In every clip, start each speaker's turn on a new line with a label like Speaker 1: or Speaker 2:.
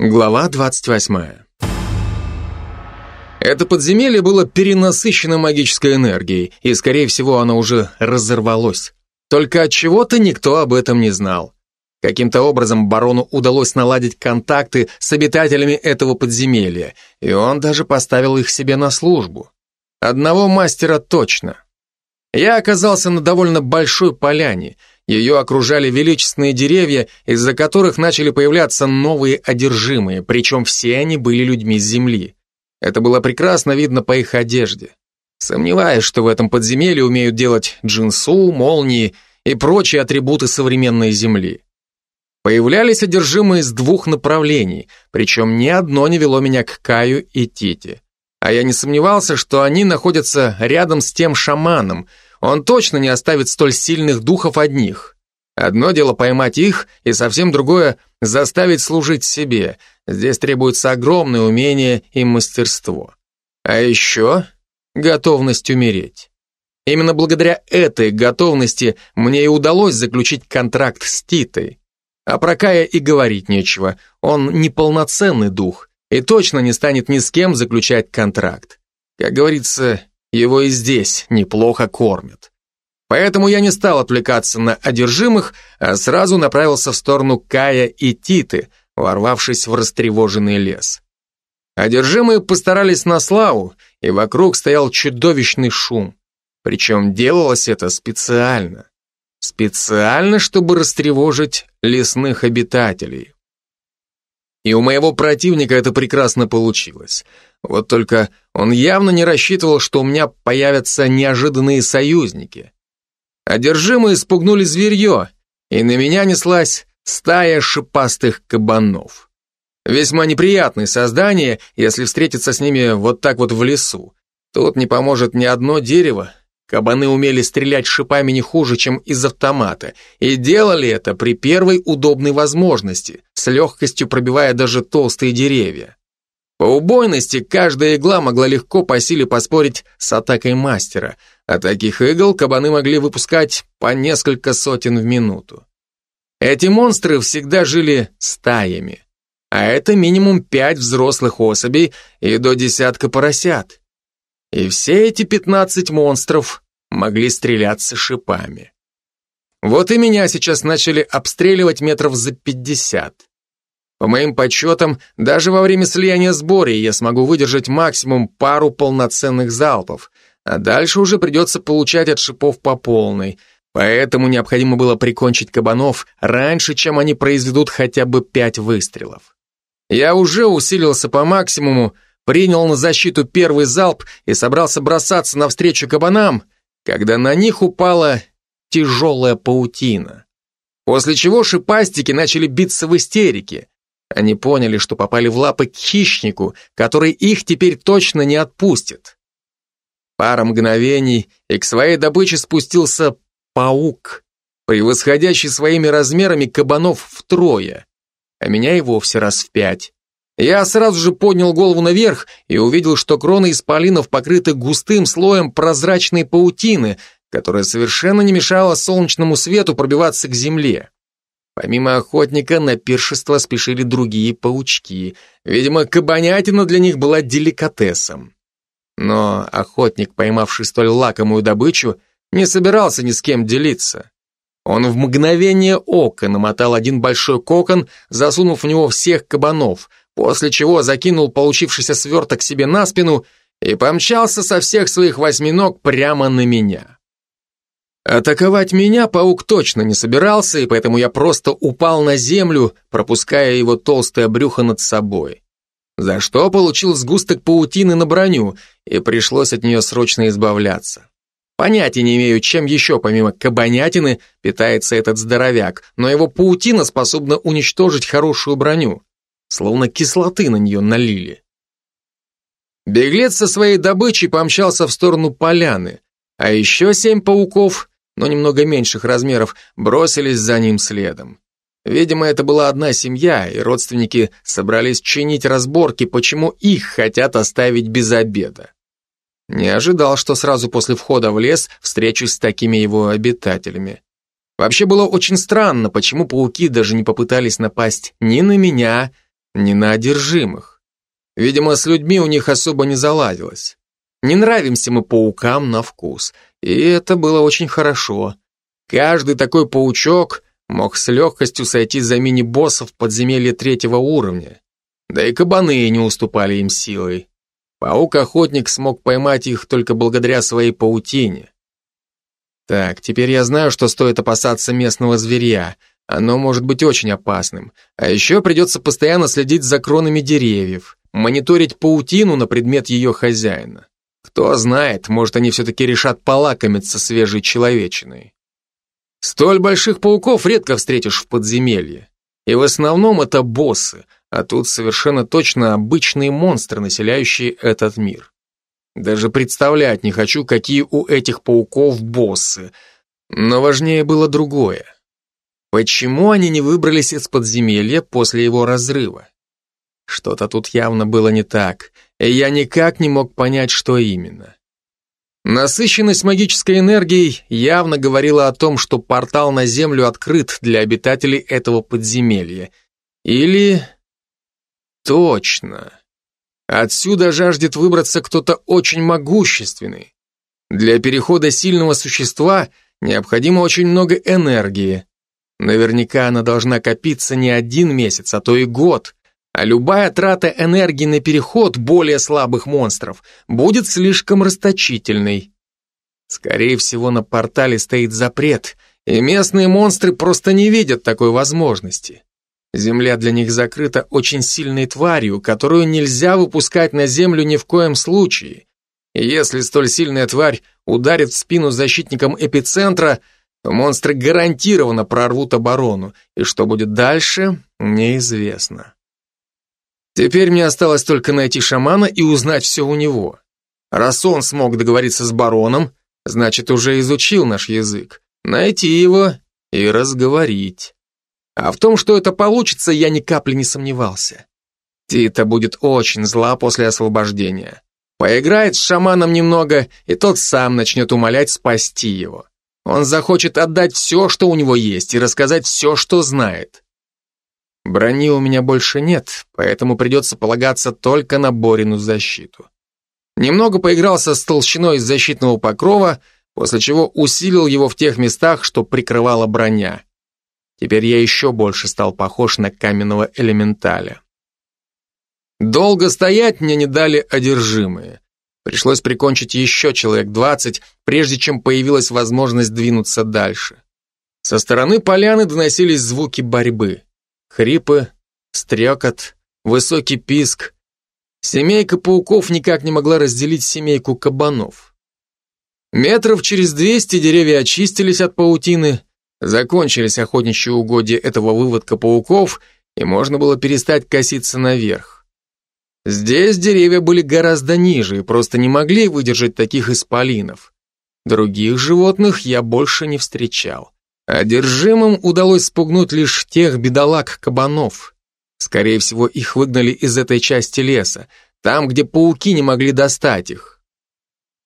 Speaker 1: Глава 28. Это подземелье было перенасыщено магической энергией, и, скорее всего, оно уже разорвалось. Только от чего-то никто об этом не знал. Каким-то образом барону удалось наладить контакты с обитателями этого подземелья, и он даже поставил их себе на службу. Одного мастера точно. Я оказался на довольно большой поляне – ее окружали величественные деревья, из-за которых начали появляться новые одержимые, причем все они были людьми с земли. Это было прекрасно видно по их одежде. Сомневаюсь, что в этом подземелье умеют делать джинсу, молнии и прочие атрибуты современной земли. Появлялись одержимые с двух направлений, причем ни одно не вело меня к Каю и Тите. А я не сомневался, что они находятся рядом с тем шаманом – он точно не оставит столь сильных духов одних. Одно дело поймать их, и совсем другое — заставить служить себе. Здесь требуется огромное умение и мастерство. А еще готовность умереть. Именно благодаря этой готовности мне и удалось заключить контракт с Титой. А про Кая и говорить нечего. Он неполноценный дух и точно не станет ни с кем заключать контракт. Как говорится, его и здесь неплохо кормят. Поэтому я не стал отвлекаться на одержимых, а сразу направился в сторону Кая и Титы, ворвавшись в растревоженный лес. Одержимые постарались на славу, и вокруг стоял чудовищный шум. Причем делалось это специально. Специально, чтобы растревожить лесных обитателей. И у моего противника это прекрасно получилось. Вот только он явно не рассчитывал, что у меня появятся неожиданные союзники. Одержимые спугнули зверье, и на меня неслась стая шипастых кабанов. Весьма неприятные создания, если встретиться с ними вот так вот в лесу. Тут не поможет ни одно дерево, Кабаны умели стрелять шипами не хуже, чем из автомата, и делали это при первой удобной возможности, с легкостью пробивая даже толстые деревья. По убойности каждая игла могла легко по силе поспорить с атакой мастера, а таких игл кабаны могли выпускать по несколько сотен в минуту. Эти монстры всегда жили стаями, а это минимум пять взрослых особей и до десятка поросят. И все эти 15 монстров могли стреляться шипами. Вот и меня сейчас начали обстреливать метров за 50. По моим подсчетам, даже во время слияния с Борей я смогу выдержать максимум пару полноценных залпов, а дальше уже придется получать от шипов по полной, поэтому необходимо было прикончить кабанов раньше, чем они произведут хотя бы пять выстрелов. Я уже усилился по максимуму, принял на защиту первый залп и собрался бросаться навстречу кабанам, когда на них упала тяжелая паутина. После чего шипастики начали биться в истерике. Они поняли, что попали в лапы к хищнику, который их теперь точно не отпустит. Пара мгновений, и к своей добыче спустился паук, превосходящий своими размерами кабанов втрое, а меня и вовсе раз в пять. Я сразу же поднял голову наверх и увидел, что кроны исполинов покрыты густым слоем прозрачной паутины, которая совершенно не мешала солнечному свету пробиваться к земле. Помимо охотника на пиршество спешили другие паучки. Видимо, кабанятина для них была деликатесом. Но охотник, поймавший столь лакомую добычу, не собирался ни с кем делиться. Он в мгновение ока намотал один большой кокон, засунув в него всех кабанов — после чего закинул получившийся сверток себе на спину и помчался со всех своих восьми ног прямо на меня. Атаковать меня паук точно не собирался, и поэтому я просто упал на землю, пропуская его толстое брюхо над собой. За что получил сгусток паутины на броню, и пришлось от нее срочно избавляться. Понятия не имею, чем еще помимо кабанятины питается этот здоровяк, но его паутина способна уничтожить хорошую броню словно кислоты на нее налили. Беглец со своей добычей помчался в сторону поляны, а еще семь пауков, но немного меньших размеров, бросились за ним следом. Видимо, это была одна семья, и родственники собрались чинить разборки, почему их хотят оставить без обеда. Не ожидал, что сразу после входа в лес встречусь с такими его обитателями. Вообще было очень странно, почему пауки даже не попытались напасть ни на меня, не на одержимых. Видимо, с людьми у них особо не заладилось. Не нравимся мы паукам на вкус, и это было очень хорошо. Каждый такой паучок мог с легкостью сойти за мини-боссов подземелья третьего уровня. Да и кабаны не уступали им силой. Паук-охотник смог поймать их только благодаря своей паутине. Так, теперь я знаю, что стоит опасаться местного зверя. Оно может быть очень опасным. А еще придется постоянно следить за кронами деревьев, мониторить паутину на предмет ее хозяина. Кто знает, может, они все-таки решат полакомиться свежей человечиной. Столь больших пауков редко встретишь в подземелье. И в основном это боссы, а тут совершенно точно обычные монстры, населяющие этот мир. Даже представлять не хочу, какие у этих пауков боссы. Но важнее было другое. Почему они не выбрались из подземелья после его разрыва? Что-то тут явно было не так, и я никак не мог понять, что именно. Насыщенность магической энергией явно говорила о том, что портал на Землю открыт для обитателей этого подземелья. Или... Точно. Отсюда жаждет выбраться кто-то очень могущественный. Для перехода сильного существа необходимо очень много энергии. Наверняка она должна копиться не один месяц, а то и год. А любая трата энергии на переход более слабых монстров будет слишком расточительной. Скорее всего, на портале стоит запрет, и местные монстры просто не видят такой возможности. Земля для них закрыта очень сильной тварью, которую нельзя выпускать на землю ни в коем случае. И если столь сильная тварь ударит в спину защитникам эпицентра, монстры гарантированно прорвут оборону, и что будет дальше, неизвестно. Теперь мне осталось только найти шамана и узнать все у него. Раз он смог договориться с бароном, значит, уже изучил наш язык. Найти его и разговорить. А в том, что это получится, я ни капли не сомневался. Тита будет очень зла после освобождения. Поиграет с шаманом немного, и тот сам начнет умолять спасти его. Он захочет отдать все, что у него есть, и рассказать все, что знает. Брони у меня больше нет, поэтому придется полагаться только на Борину защиту. Немного поигрался с толщиной защитного покрова, после чего усилил его в тех местах, что прикрывала броня. Теперь я еще больше стал похож на каменного элементаля. Долго стоять мне не дали одержимые. Пришлось прикончить еще человек двадцать, прежде чем появилась возможность двинуться дальше. Со стороны поляны доносились звуки борьбы. Хрипы, стрекот, высокий писк. Семейка пауков никак не могла разделить семейку кабанов. Метров через двести деревья очистились от паутины, закончились охотничьи угодья этого выводка пауков, и можно было перестать коситься наверх. Здесь деревья были гораздо ниже и просто не могли выдержать таких исполинов. Других животных я больше не встречал. Одержимым удалось спугнуть лишь тех бедолаг-кабанов. Скорее всего, их выгнали из этой части леса, там, где пауки не могли достать их.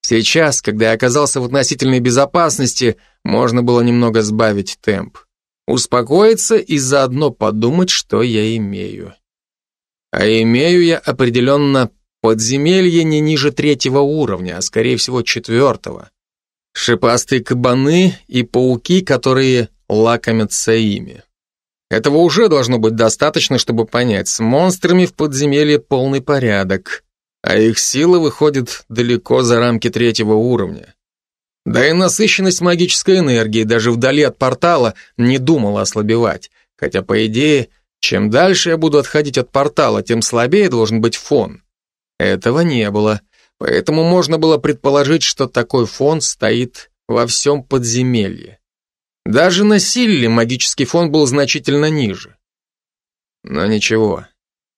Speaker 1: Сейчас, когда я оказался в относительной безопасности, можно было немного сбавить темп. Успокоиться и заодно подумать, что я имею. А имею я определенно подземелье не ниже третьего уровня, а скорее всего четвертого. Шипастые кабаны и пауки, которые лакомятся ими. Этого уже должно быть достаточно, чтобы понять, с монстрами в подземелье полный порядок, а их сила выходит далеко за рамки третьего уровня. Да и насыщенность магической энергии даже вдали от портала не думала ослабевать, хотя, по идее, чем дальше я буду отходить от портала, тем слабее должен быть фон. Этого не было, поэтому можно было предположить, что такой фон стоит во всем подземелье. Даже на Силле магический фон был значительно ниже. Но ничего,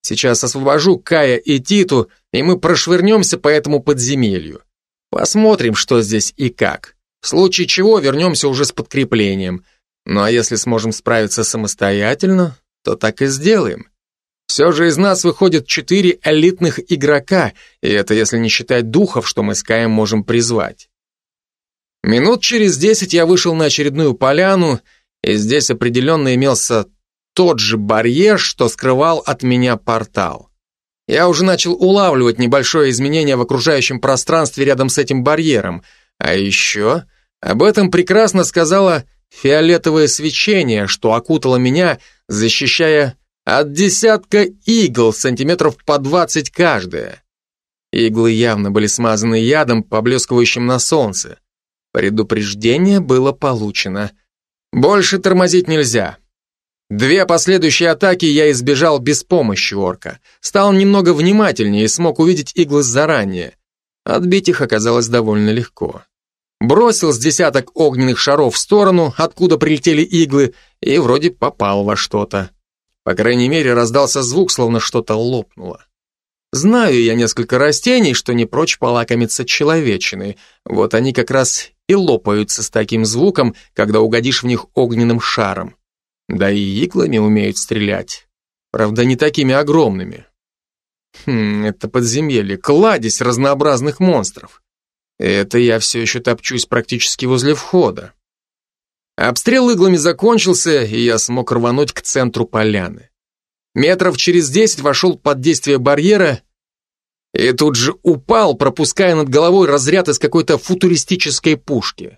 Speaker 1: сейчас освобожу Кая и Титу, и мы прошвырнемся по этому подземелью. Посмотрим, что здесь и как. В случае чего вернемся уже с подкреплением. Ну а если сможем справиться самостоятельно, то так и сделаем. Все же из нас выходит четыре элитных игрока, и это если не считать духов, что мы с Каем можем призвать. Минут через десять я вышел на очередную поляну, и здесь определенно имелся тот же барьер, что скрывал от меня портал. Я уже начал улавливать небольшое изменение в окружающем пространстве рядом с этим барьером. А еще об этом прекрасно сказала фиолетовое свечение, что окутало меня, защищая от десятка игл сантиметров по двадцать каждая. Иглы явно были смазаны ядом, поблескивающим на солнце. Предупреждение было получено. Больше тормозить нельзя. Две последующие атаки я избежал без помощи орка. Стал немного внимательнее и смог увидеть иглы заранее. Отбить их оказалось довольно легко. Бросил с десяток огненных шаров в сторону, откуда прилетели иглы, и вроде попал во что-то. По крайней мере, раздался звук, словно что-то лопнуло. Знаю я несколько растений, что не прочь полакомиться человечиной. Вот они как раз и лопаются с таким звуком, когда угодишь в них огненным шаром. Да и иглами умеют стрелять. Правда, не такими огромными. Хм, это подземелье, кладезь разнообразных монстров. Это я все еще топчусь практически возле входа. Обстрел иглами закончился, и я смог рвануть к центру поляны. Метров через десять вошел под действие барьера и тут же упал, пропуская над головой разряд из какой-то футуристической пушки.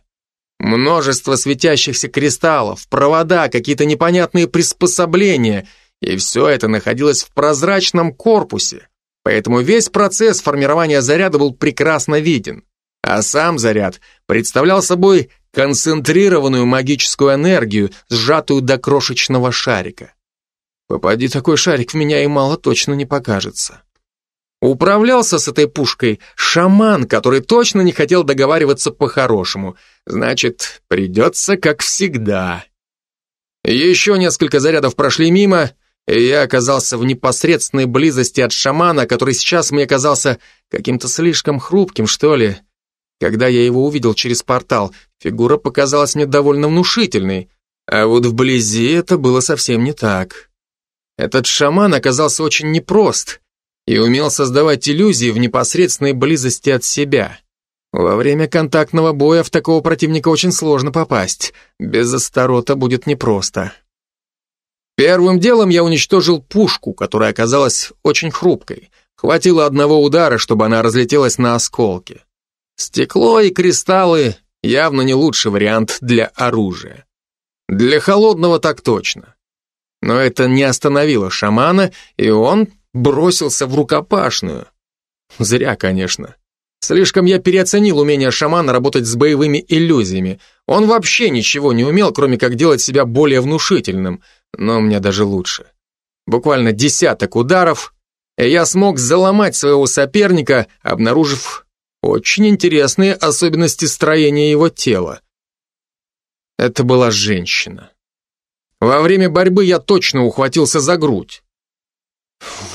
Speaker 1: Множество светящихся кристаллов, провода, какие-то непонятные приспособления, и все это находилось в прозрачном корпусе, поэтому весь процесс формирования заряда был прекрасно виден. А сам заряд представлял собой концентрированную магическую энергию, сжатую до крошечного шарика. Попади такой шарик в меня и мало точно не покажется. Управлялся с этой пушкой шаман, который точно не хотел договариваться по-хорошему. Значит, придется как всегда. Еще несколько зарядов прошли мимо, и я оказался в непосредственной близости от шамана, который сейчас мне казался каким-то слишком хрупким, что ли. Когда я его увидел через портал, фигура показалась мне довольно внушительной, а вот вблизи это было совсем не так. Этот шаман оказался очень непрост и умел создавать иллюзии в непосредственной близости от себя. Во время контактного боя в такого противника очень сложно попасть, без Астарота будет непросто. Первым делом я уничтожил пушку, которая оказалась очень хрупкой. Хватило одного удара, чтобы она разлетелась на осколки. Стекло и кристаллы явно не лучший вариант для оружия. Для холодного так точно. Но это не остановило шамана, и он бросился в рукопашную. Зря, конечно. Слишком я переоценил умение шамана работать с боевыми иллюзиями. Он вообще ничего не умел, кроме как делать себя более внушительным, но мне даже лучше. Буквально десяток ударов, и я смог заломать своего соперника, обнаружив очень интересные особенности строения его тела. Это была женщина. Во время борьбы я точно ухватился за грудь.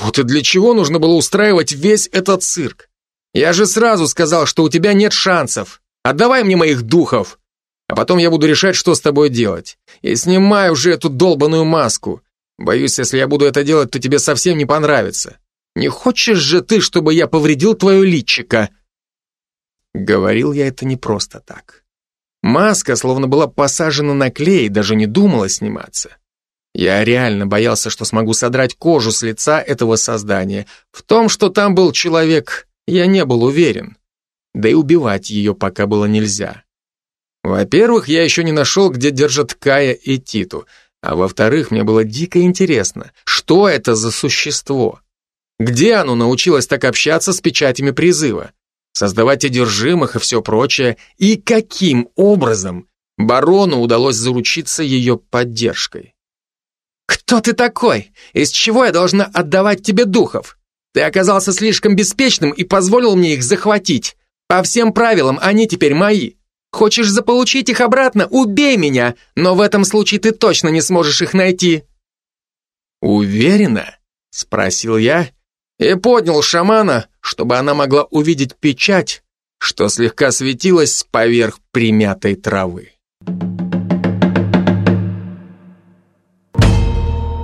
Speaker 1: Вот и для чего нужно было устраивать весь этот цирк? Я же сразу сказал, что у тебя нет шансов. Отдавай мне моих духов, а потом я буду решать, что с тобой делать. И снимай уже эту долбаную маску. Боюсь, если я буду это делать, то тебе совсем не понравится. Не хочешь же ты, чтобы я повредил твое личико?» Говорил я это не просто так. Маска словно была посажена на клей даже не думала сниматься. Я реально боялся, что смогу содрать кожу с лица этого создания. В том, что там был человек, я не был уверен. Да и убивать ее пока было нельзя. Во-первых, я еще не нашел, где держат Кая и Титу. А во-вторых, мне было дико интересно, что это за существо? Где оно научилось так общаться с печатями призыва? Создавать одержимых и все прочее, и каким образом барону удалось заручиться ее поддержкой. «Кто ты такой? Из чего я должна отдавать тебе духов? Ты оказался слишком беспечным и позволил мне их захватить. По всем правилам они теперь мои. Хочешь заполучить их обратно? Убей меня, но в этом случае ты точно не сможешь их найти». «Уверена?» — спросил я и поднял шамана, чтобы она могла увидеть печать, что слегка светилась поверх примятой травы.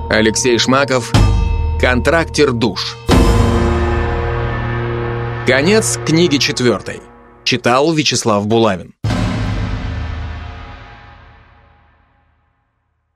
Speaker 1: Алексей Шмаков, контрактер душ. Конец книги четвертой. Читал Вячеслав Булавин.